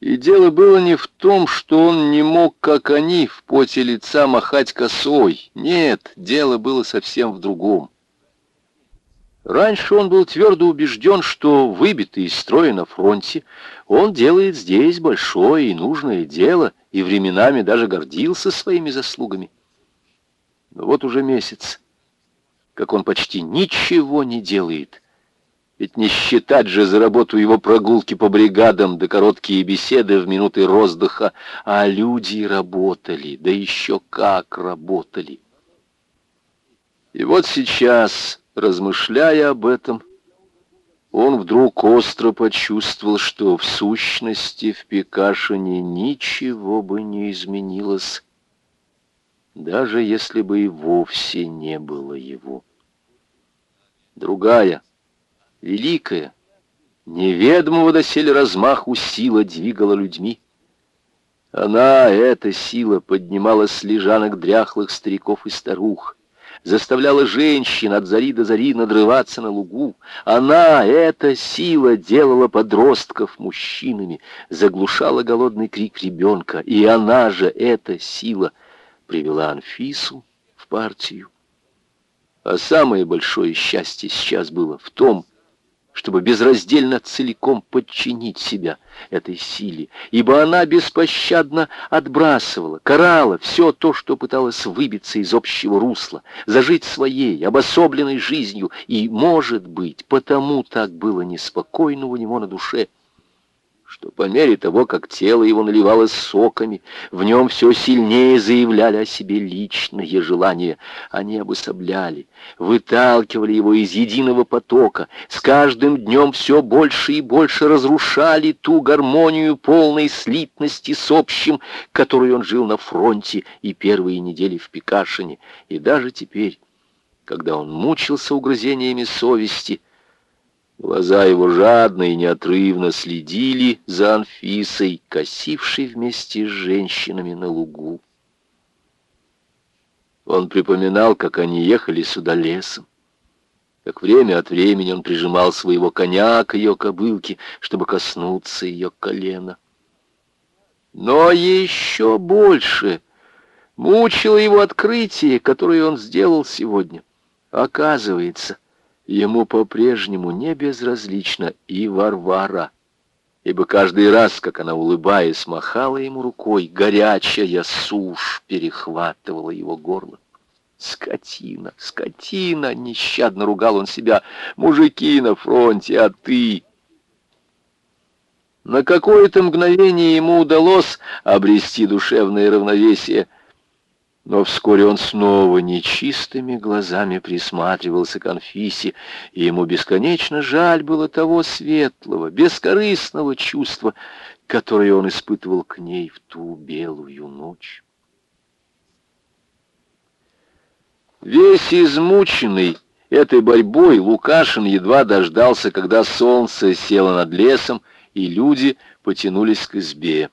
И дело было не в том, что он не мог, как они, в поте лица махать косой. Нет, дело было совсем в другом. Раньше он был твердо убежден, что выбитый из строя на фронте, он делает здесь большое и нужное дело, и временами даже гордился своими заслугами. Но вот уже месяц, как он почти ничего не делает. Ведь не считать же за работу его прогулки по бригадам да короткие беседы в минуты роздыха, а люди работали, да еще как работали. И вот сейчас Размышляя об этом, он вдруг остро почувствовал, что в сущности в Пикашине ничего бы не изменилось, даже если бы и вовсе не было его. Другая, великая, неведомого доселе размаху сила двигала людьми. Она, эта сила, поднималась с лежанок дряхлых стариков и старух, заставляла женщин от зари до зари надрываться на лугу. Она, эта сила, делала подростков мужчинами, заглушала голодный крик ребенка. И она же, эта сила, привела Анфису в партию. А самое большое счастье сейчас было в том, чтобы безраздельно целиком подчинить себя этой силе, ибо она беспощадно отбрасывала, карала все то, что пыталось выбиться из общего русла, зажить своей, обособленной жизнью, и, может быть, потому так было неспокойно у него на душе — что по мере того, как тело его наливалось соками, в нем все сильнее заявляли о себе личные желания. Они обособляли, выталкивали его из единого потока, с каждым днем все больше и больше разрушали ту гармонию полной слитности с общим, которой он жил на фронте и первые недели в Пикашине. И даже теперь, когда он мучился угрызениями совести, Глаза его жадно и неотрывно следили за Анфисой, косившей вместе с женщинами на лугу. Он припоминал, как они ехали сюда лесом, как время от времени он прижимал своего коня к ее кобылке, чтобы коснуться ее колена. Но еще больше мучило его открытие, которое он сделал сегодня. Оказывается, — Ему по-прежнему не безразлична и Варвара, ибо каждый раз, как она, улыбаясь, махала ему рукой, горячая сушь перехватывала его горло. «Скотина, скотина!» — нещадно ругал он себя. «Мужики на фронте, а ты...» На какое-то мгновение ему удалось обрести душевное равновесие — но вскоре он снова нечистыми глазами присматривался к Анфисе, и ему бесконечно жаль было того светлого, бескорыстного чувства, которое он испытывал к ней в ту белую ночь. Весь измученный этой борьбой Лукашин едва дождался, когда солнце село над лесом, и люди потянулись к избе.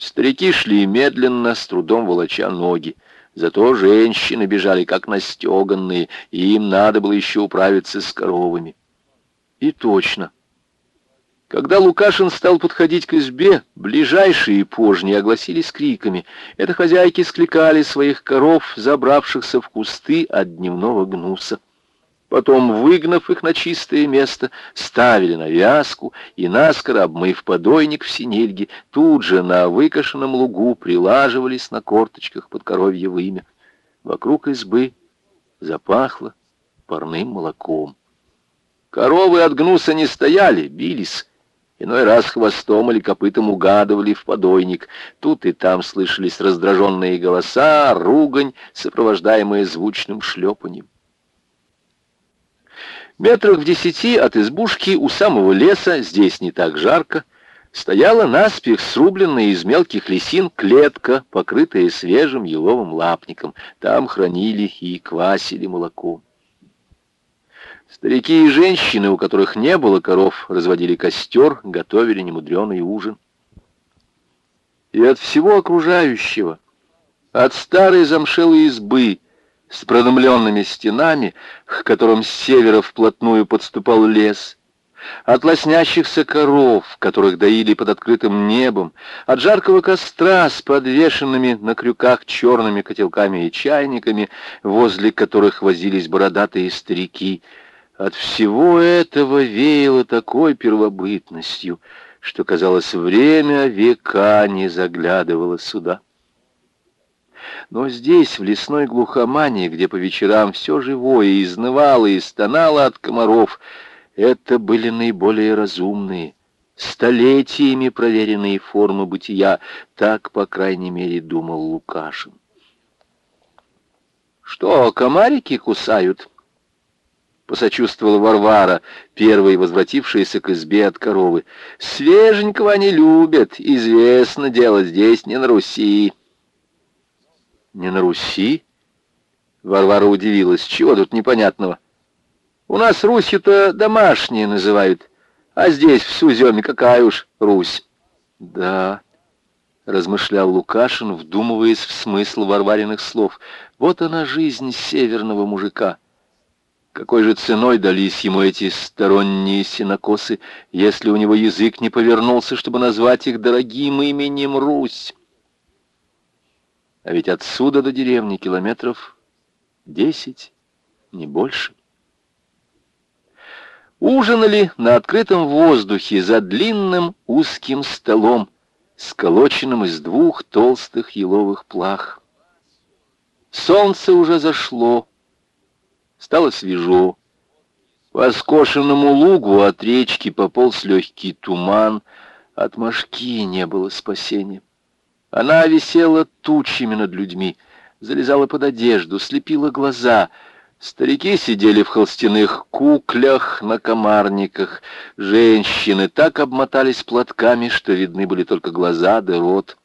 Старики шли медленно, с трудом волоча ноги. Зато женщины бежали, как настеганные, и им надо было еще управиться с коровами. И точно. Когда Лукашин стал подходить к избе, ближайшие пожни огласились криками. Это хозяйки скликали своих коров, забравшихся в кусты от дневного гнуса. Потом, выгнав их на чистое место, ставили на вязку и, наскоро обмыв подойник в синельге, тут же на выкошенном лугу прилаживались на корточках под коровье вымя. Вокруг избы запахло парным молоком. Коровы от гнуса не стояли, бились. Иной раз хвостом или копытом угадывали в подойник. Тут и там слышались раздраженные голоса, ругань, сопровождаемые звучным шлепаньем. Метрах в десяти от избушки у самого леса, здесь не так жарко, стояла наспех срубленная из мелких лисин клетка, покрытая свежим еловым лапником. Там хранили и квасили молоко. Старики и женщины, у которых не было коров, разводили костер, готовили немудреный ужин. И от всего окружающего, от старой замшелой избы, с продымленными стенами, к которым с севера вплотную подступал лес, от лоснящихся коров, которых доили под открытым небом, от жаркого костра с подвешенными на крюках черными котелками и чайниками, возле которых возились бородатые старики. От всего этого веяло такой первобытностью, что, казалось, время века не заглядывало сюда. Но здесь, в лесной глухомании, где по вечерам все живое изнывало и стонало от комаров, это были наиболее разумные, столетиями проверенные формы бытия, так, по крайней мере, думал Лукашин. «Что, комарики кусают?» Посочувствовала Варвара, первой возвратившаяся к избе от коровы. «Свеженького они любят, известно дело здесь, не на Руси». «Не на Руси?» Варвара удивилась. «Чего тут непонятного?» У нас Русью-то домашние называют, а здесь, в Суземе, какая уж Русь. Да, размышлял Лукашин, вдумываясь в смысл варвариных слов. Вот она жизнь северного мужика. Какой же ценой дались ему эти сторонние синокосы, если у него язык не повернулся, чтобы назвать их дорогим именем Русь? А ведь отсюда до деревни километров десять, не больше. Ужинали на открытом воздухе за длинным узким столом, сколоченным из двух толстых еловых плах. Солнце уже зашло, стало свежо. По скошенному лугу от речки пополз легкий туман, от мошки не было спасения. Она висела тучами над людьми, залезала под одежду, слепила глаза — Старики сидели в холстяных куклях на комарниках. Женщины так обмотались платками, что видны были только глаза да рот.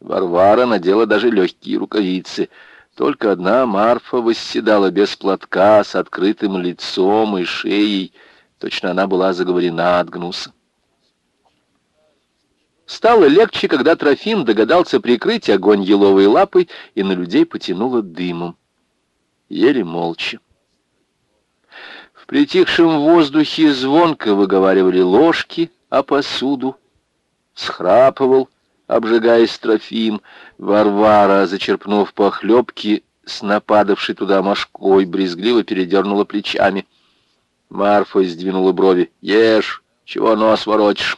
Варвара надела даже легкие рукавицы. Только одна Марфа восседала без платка, с открытым лицом и шеей. Точно она была заговорена от гнуса. Стало легче, когда Трофим догадался прикрыть огонь еловой лапой, и на людей потянуло дымом ели молча. В притихшем воздухе звонко выговаривали ложки о посуду. Схрапывал, обжигаясь трофим, Варвара, зачерпнув похлебки, с нападавшей туда мошкой, брезгливо передернула плечами. Марфа сдвинула брови. «Ешь, чего нос воротишь?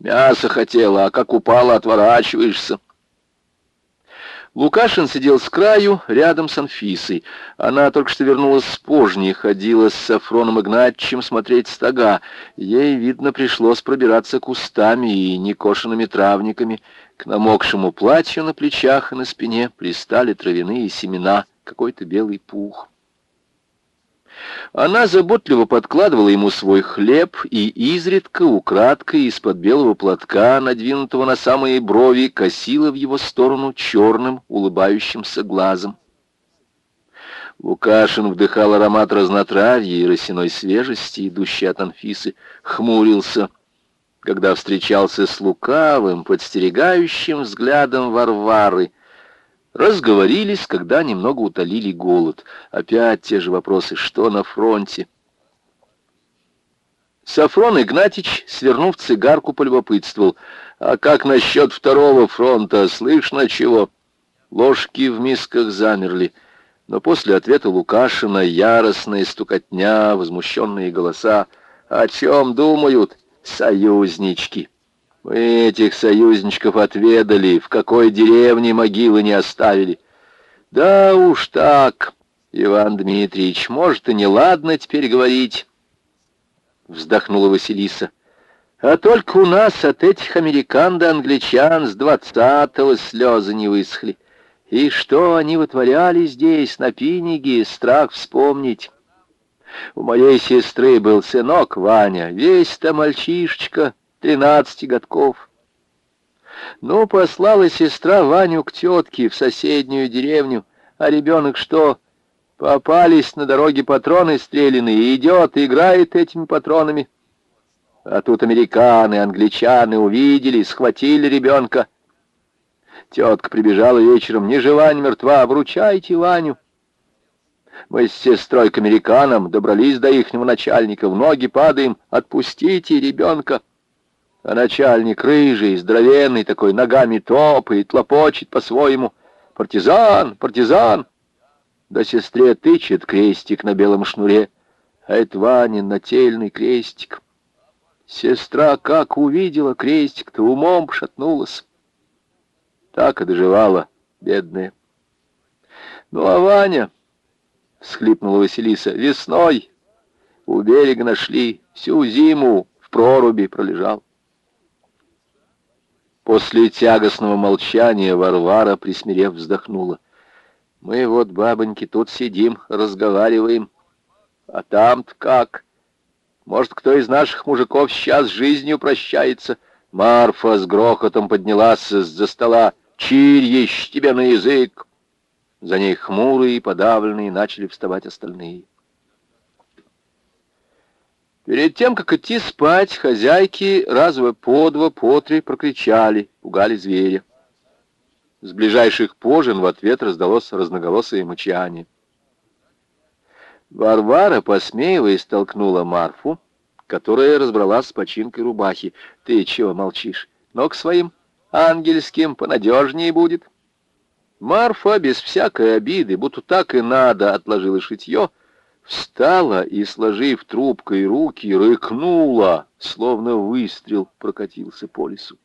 Мясо хотела, а как упала, отворачиваешься». Лукашин сидел с краю, рядом с Анфисой. Она только что вернулась с пожни, ходила с Сафроном Игнатьевичем смотреть стога. Ей, видно, пришлось пробираться кустами и некошенными травниками. К намокшему платью на плечах и на спине пристали травяные семена, какой-то белый пух. Она заботливо подкладывала ему свой хлеб и изредка, украдкой, из-под белого платка, надвинутого на самые брови, косила в его сторону черным улыбающимся глазом. Лукашин вдыхал аромат разнотравья и росяной свежести, идущей от Анфисы, хмурился, когда встречался с лукавым, подстерегающим взглядом Варвары — Разговорились, когда немного утолили голод. Опять те же вопросы, что на фронте? Сафрон Игнатьич, свернув цигарку, полюбопытствовал. «А как насчет второго фронта? Слышно чего?» Ложки в мисках замерли. Но после ответа Лукашина яростная стукотня, возмущенные голоса. «О чем думают союзнички?» Мы этих союзничков отведали, в какой деревне могилы не оставили. Да уж так, Иван Дмитриевич, может, и не ладно теперь говорить, вздохнула Василиса. А только у нас от этих американ да англичан с двадцатого слезы не высохли. И что они вытворяли здесь, на Пиниге, страх вспомнить. У моей сестры был сынок Ваня, весь-то мальчишечка, тринадцати годков. Ну, послала сестра Ваню к тетке в соседнюю деревню, а ребенок что? Попались на дороге патроны стреляные, идет, играет этими патронами. А тут американы, англичаны увидели, схватили ребенка. Тетка прибежала вечером, ни жива, ни мертва, вручайте Ваню. Мы с сестрой к американам добрались до ихнего начальника, в ноги падаем, отпустите ребенка. А начальник рыжий, здоровенный такой, ногами топает, лопочет по-своему. Партизан, партизан! Да сестре тычет крестик на белом шнуре, а это Ванин нательный крестик. Сестра как увидела крестик-то, умом пошатнулась. Так и доживала, бедная. Ну, а Ваня, — всхлипнула Василиса, — весной у берега нашли, всю зиму в проруби пролежал. После тягостного молчания Варвара, присмирев, вздохнула. Мы вот, бабоньки, тут сидим, разговариваем. А там-то как? Может, кто из наших мужиков сейчас жизнью прощается? Марфа с грохотом поднялась за стола. Чирьещ тебе на язык! За ней хмурые и подавленные начали вставать остальные. Перед тем, как идти спать, хозяйки разово по два, по три прокричали, пугали зверя. С ближайших пожен в ответ раздалось разноголосое мычание. Варвара, посмеиваясь, толкнула Марфу, которая разобралась с починкой рубахи. «Ты чего молчишь? Но к своим ангельским понадежнее будет». Марфа без всякой обиды, будто так и надо, отложила шитье, Встала и, сложив трубкой руки, рыкнула, словно выстрел прокатился по лесу.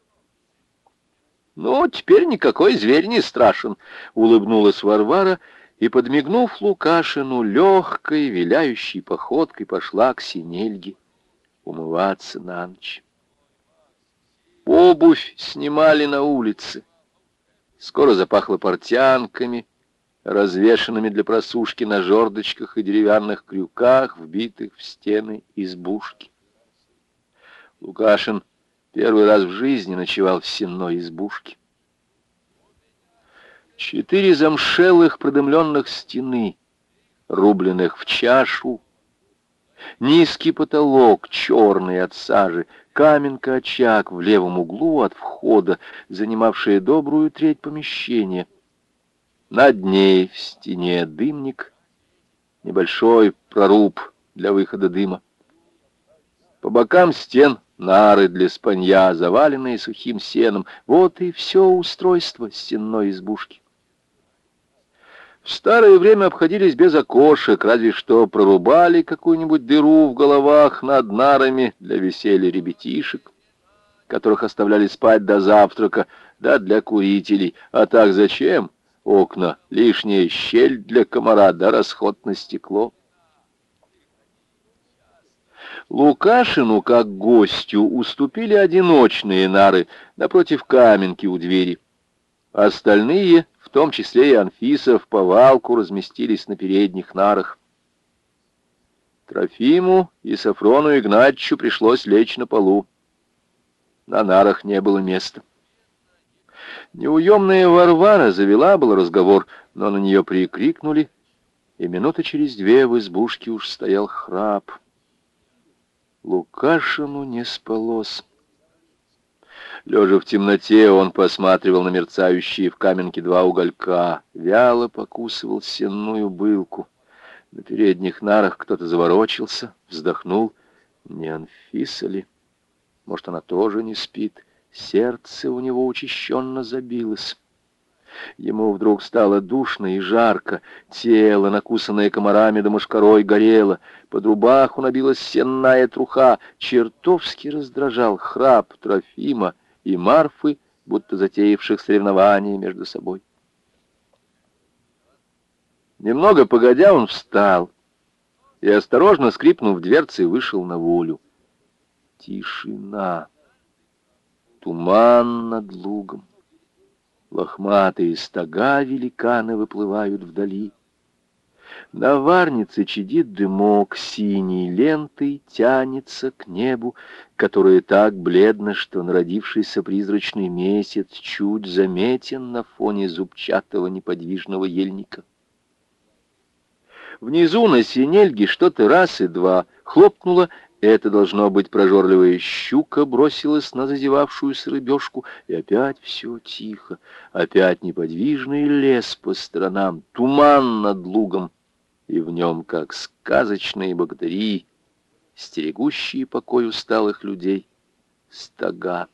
«Ну, теперь никакой зверь не страшен», — улыбнулась Варвара и, подмигнув Лукашину, легкой, виляющей походкой пошла к синельге умываться на ночь. Обувь снимали на улице. Скоро запахло портянками, развешанными для просушки на жердочках и деревянных крюках, вбитых в стены избушки. Лукашин первый раз в жизни ночевал в сенной избушке. Четыре замшелых продымленных стены, рубленных в чашу, низкий потолок, черный от сажи, каменка-очаг в левом углу от входа, занимавшая добрую треть помещения — над ней в стене дымник, небольшой проруб для выхода дыма. По бокам стен нары для спанья, заваленные сухим сеном. Вот и все устройство стенной избушки. В старое время обходились без окошек, разве что прорубали какую-нибудь дыру в головах над нарами для веселья ребятишек, которых оставляли спать до завтрака, да для курителей. А так зачем? Окна, лишняя щель для комара, да расход на стекло. Лукашину, как гостю, уступили одиночные нары напротив каменки у двери. Остальные, в том числе и Анфиса, в повалку разместились на передних нарах. Трофиму и Сафрону Игнатьевичу пришлось лечь на полу. На нарах не было места. Неуемная Варвара завела был разговор, но на нее прикрикнули, и минуты через две в избушке уж стоял храп. Лукашину не спалось. Лежа в темноте, он посматривал на мерцающие в каменке два уголька, вяло покусывал сенную былку. На передних нарах кто-то заворочился, вздохнул. Не Анфиса ли? Может, она тоже не спит? Сердце у него учащенно забилось. Ему вдруг стало душно и жарко, тело, накусанное комарами да мошкарой, горело, под рубаху набилась сенная труха, чертовски раздражал храп Трофима и Марфы, будто затеявших соревнования между собой. Немного погодя, он встал и, осторожно скрипнув дверцей, вышел на волю. Тишина. Туман над лугом. Лохматые стога великаны выплывают вдали. На варнице чадит дымок, синей лентой тянется к небу, которое так бледно, что народившийся призрачный месяц чуть заметен на фоне зубчатого неподвижного ельника. Внизу на синельге что-то раз и два хлопнуло это, должно быть, прожорливая щука бросилась на зазевавшуюся рыбешку, и опять все тихо, опять неподвижный лес по сторонам, туман над лугом, и в нем, как сказочные богатыри, стерегущие покой усталых людей, стога.